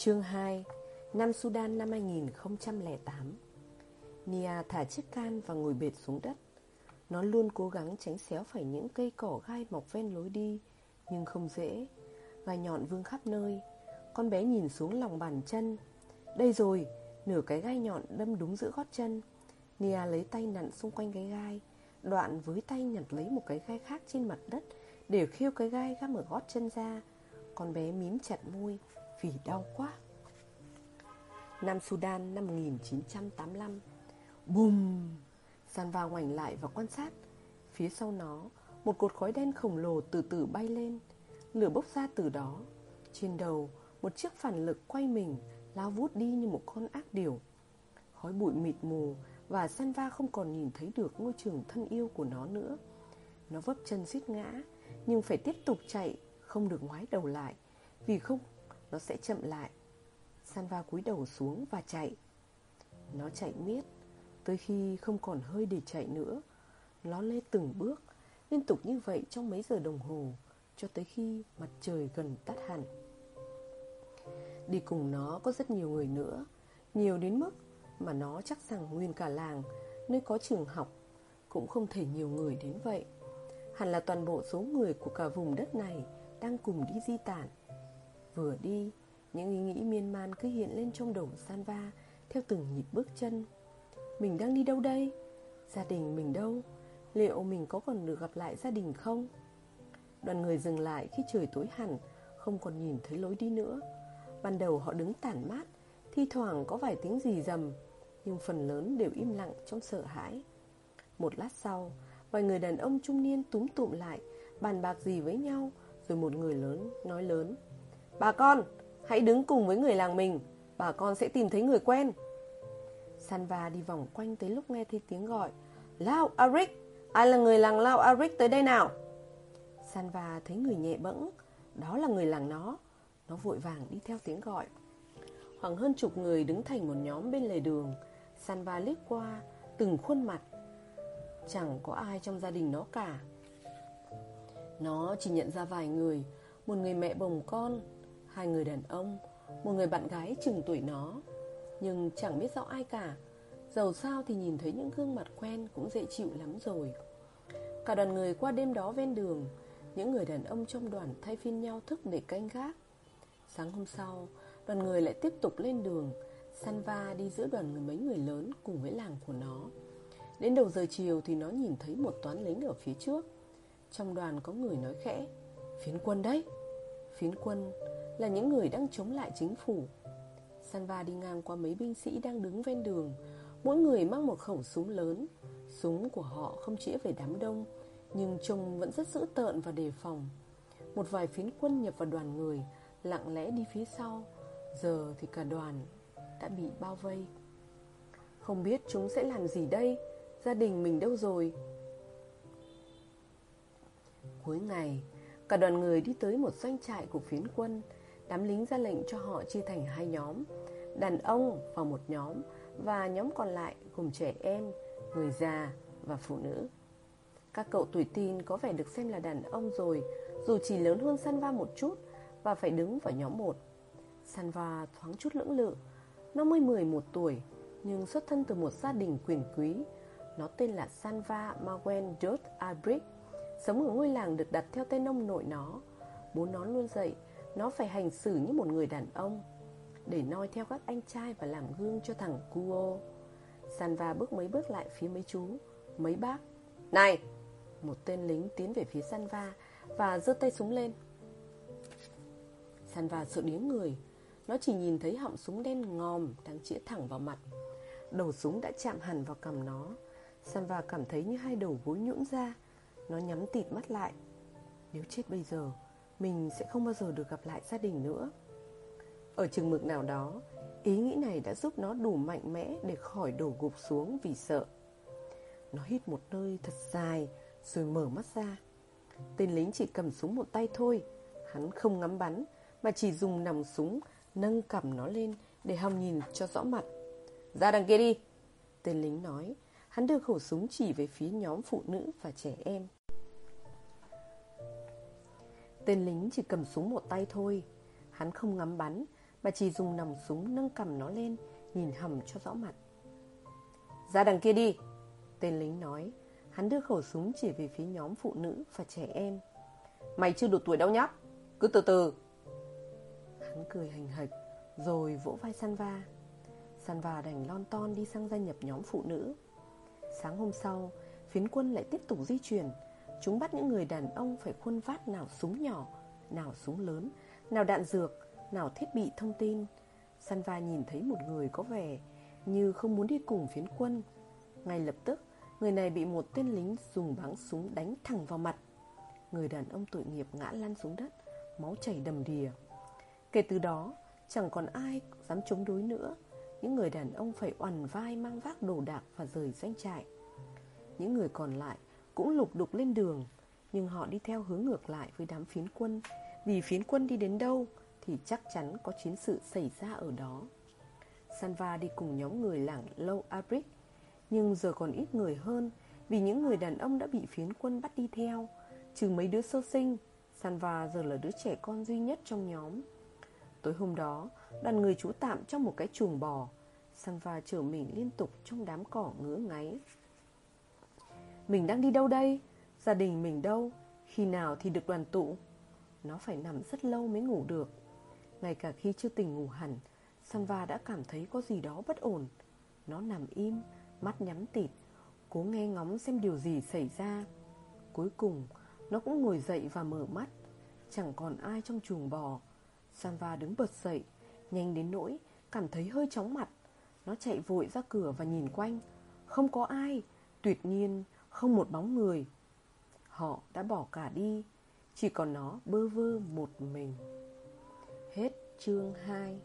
Chương 2 Nam Sudan năm 2008 Nia thả chiếc can và ngồi bệt xuống đất. Nó luôn cố gắng tránh xéo phải những cây cỏ gai mọc ven lối đi Nhưng không dễ. Gai nhọn vương khắp nơi. Con bé nhìn xuống lòng bàn chân. Đây rồi, nửa cái gai nhọn đâm đúng giữa gót chân. Nia lấy tay nặn xung quanh cái gai Đoạn với tay nhặt lấy một cái gai khác trên mặt đất Để khiêu cái gai găm ở gót chân ra. Con bé mím chặt môi. Vì đau quá. Nam Sudan năm 1985 Bùm Sanva ngoảnh lại và quan sát. Phía sau nó, Một cột khói đen khổng lồ từ từ bay lên. Lửa bốc ra từ đó. Trên đầu, Một chiếc phản lực quay mình, Lao vút đi như một con ác điểu. Khói bụi mịt mù Và Sanva không còn nhìn thấy được ngôi trường thân yêu của nó nữa. Nó vấp chân suýt ngã, Nhưng phải tiếp tục chạy, Không được ngoái đầu lại, Vì không nó sẽ chậm lại. Sanva cúi đầu xuống và chạy. Nó chạy miết, Tới khi không còn hơi để chạy nữa. Nó lê từng bước, Liên tục như vậy trong mấy giờ đồng hồ, Cho tới khi mặt trời gần tắt hẳn. Đi cùng nó có rất nhiều người nữa, Nhiều đến mức mà nó chắc rằng nguyên cả làng, Nơi có trường học, Cũng không thể nhiều người đến vậy. Hẳn là toàn bộ số người của cả vùng đất này Đang cùng đi di tản. Vừa đi, Những ý nghĩ miên man cứ hiện lên trong đầu Sanva Theo từng nhịp bước chân Mình đang đi đâu đây? Gia đình mình đâu? Liệu mình có còn được gặp lại gia đình không? Đoàn người dừng lại khi trời tối hẳn, Không còn nhìn thấy lối đi nữa Ban đầu họ đứng tản mát, Thi thoảng có vài tiếng gì rầm, Nhưng phần lớn đều im lặng trong sợ hãi Một lát sau, Vài người đàn ông trung niên túm tụm lại, Bàn bạc gì với nhau, Rồi một người lớn nói lớn Bà con, hãy đứng cùng với người làng mình, Bà con sẽ tìm thấy người quen. Sanva đi vòng quanh tới lúc nghe thấy tiếng gọi, Lao Arik, Ai là người làng Lao Arik tới đây nào? Sanva thấy người nhẹ bẫng, Đó là người làng nó. Nó vội vàng đi theo tiếng gọi. Khoảng hơn chục người đứng thành một nhóm bên lề đường. Sanva liếc qua, Từng khuôn mặt. Chẳng có ai trong gia đình nó cả. Nó chỉ nhận ra vài người, Một người mẹ bồng con Hai người đàn ông, Một người bạn gái chừng tuổi nó. Nhưng chẳng biết rõ ai cả. Dầu sao thì nhìn thấy những gương mặt quen Cũng dễ chịu lắm rồi. Cả đoàn người qua đêm đó ven đường. Những người đàn ông trong đoàn thay phiên nhau thức để canh gác. Sáng hôm sau, Đoàn người lại tiếp tục lên đường. Sanva đi giữa đoàn người mấy người lớn Cùng với làng của nó. Đến đầu giờ chiều thì nó nhìn thấy một toán lính ở phía trước. Trong đoàn có người nói khẽ, Phiến quân đấy. Phiến quân là những người đang chống lại chính phủ. Sanva đi ngang qua mấy binh sĩ đang đứng ven đường. Mỗi người mang một khẩu súng lớn. Súng của họ không chĩa về đám đông, Nhưng trông vẫn rất dữ tợn và đề phòng. Một vài phiến quân nhập vào đoàn người, Lặng lẽ đi phía sau. Giờ thì cả đoàn đã bị bao vây. Không biết chúng sẽ làm gì đây? Gia đình mình đâu rồi? Cuối ngày Cả đoàn người đi tới một doanh trại của phiến quân. Đám lính ra lệnh cho họ chia thành hai nhóm. Đàn ông vào một nhóm Và nhóm còn lại gồm trẻ em, người già và phụ nữ. Các cậu tuổi tin có vẻ được xem là đàn ông rồi Dù chỉ lớn hơn Sanva một chút Và phải đứng vào nhóm một. Sanva thoáng chút lưỡng lự. Nó mới 11 tuổi Nhưng xuất thân từ một gia đình quyền quý. Nó tên là Sanva Mawen Dot Abrick Sống ở ngôi làng được đặt theo tên ông nội nó. Bố nó luôn dạy, Nó phải hành xử như một người đàn ông, Để noi theo các anh trai và làm gương cho thằng Kuo Sanva bước mấy bước lại phía mấy chú, Mấy bác. Này, Một tên lính tiến về phía Sanva Và giơ tay súng lên. Sanva sợ điếng người, Nó chỉ nhìn thấy họng súng đen ngòm Đang chĩa thẳng vào mặt. Đầu súng đã chạm hẳn vào cầm nó. Sanva cảm thấy như hai đầu gối nhũn ra nó nhắm tịt mắt lại. Nếu chết bây giờ, Mình sẽ không bao giờ được gặp lại gia đình nữa. Ở chừng mực nào đó, Ý nghĩ này đã giúp nó đủ mạnh mẽ Để khỏi đổ gục xuống vì sợ. Nó hít một nơi thật dài, Rồi mở mắt ra. Tên lính chỉ cầm súng một tay thôi. Hắn không ngắm bắn, Mà chỉ dùng nòng súng Nâng cầm nó lên Để hòng nhìn cho rõ mặt. Ra đằng kia đi! Tên lính nói. Hắn đưa khẩu súng chỉ về phía nhóm phụ nữ và trẻ em. Tên lính chỉ cầm súng một tay thôi. Hắn không ngắm bắn, Mà chỉ dùng nòng súng nâng cầm nó lên, Nhìn hầm cho rõ mặt. Ra đằng kia đi, Tên lính nói. Hắn đưa khẩu súng chỉ về phía nhóm phụ nữ và trẻ em. Mày chưa đủ tuổi đâu nhóc, Cứ từ từ. Hắn cười hành hạch, Rồi vỗ vai Sanva. Sanva đành lon ton đi sang gia nhập nhóm phụ nữ. Sáng hôm sau, Phiến quân lại tiếp tục di chuyển Chúng bắt những người đàn ông phải khuôn vát nào súng nhỏ, Nào súng lớn, Nào đạn dược, Nào thiết bị thông tin. Sanva nhìn thấy một người có vẻ Như không muốn đi cùng phiến quân. Ngay lập tức, Người này bị một tên lính dùng báng súng đánh thẳng vào mặt. Người đàn ông tội nghiệp ngã lăn xuống đất, Máu chảy đầm đìa. Kể từ đó, Chẳng còn ai dám chống đối nữa. Những người đàn ông phải oằn vai mang vác đồ đạc và rời doanh trại. Những người còn lại cũng lục đục lên đường. Nhưng họ đi theo hướng ngược lại với đám phiến quân. Vì phiến quân đi đến đâu Thì chắc chắn có chiến sự xảy ra ở đó. Sanva đi cùng nhóm người làng Low Abric. Nhưng giờ còn ít người hơn, Vì những người đàn ông đã bị phiến quân bắt đi theo. Trừ mấy đứa sơ sinh, Sanva giờ là đứa trẻ con duy nhất trong nhóm. Tối hôm đó, Đoàn người trú tạm trong một cái chuồng bò. Sanva chở mình liên tục trong đám cỏ ngứa ngáy. Mình đang đi đâu đây? Gia đình mình đâu? Khi nào thì được đoàn tụ? Nó phải nằm rất lâu mới ngủ được. Ngay cả khi chưa tỉnh ngủ hẳn Sanva đã cảm thấy có gì đó bất ổn. Nó nằm im, mắt nhắm tịt Cố nghe ngóng xem điều gì xảy ra. Cuối cùng Nó cũng ngồi dậy và mở mắt. Chẳng còn ai trong chuồng bò. Sanva đứng bật dậy Nhanh đến nỗi cảm thấy hơi chóng mặt. Nó chạy vội ra cửa và nhìn quanh. Không có ai. Tuyệt nhiên không một bóng người. Họ đã bỏ cả đi, Chỉ còn nó bơ vơ một mình. Hết chương 2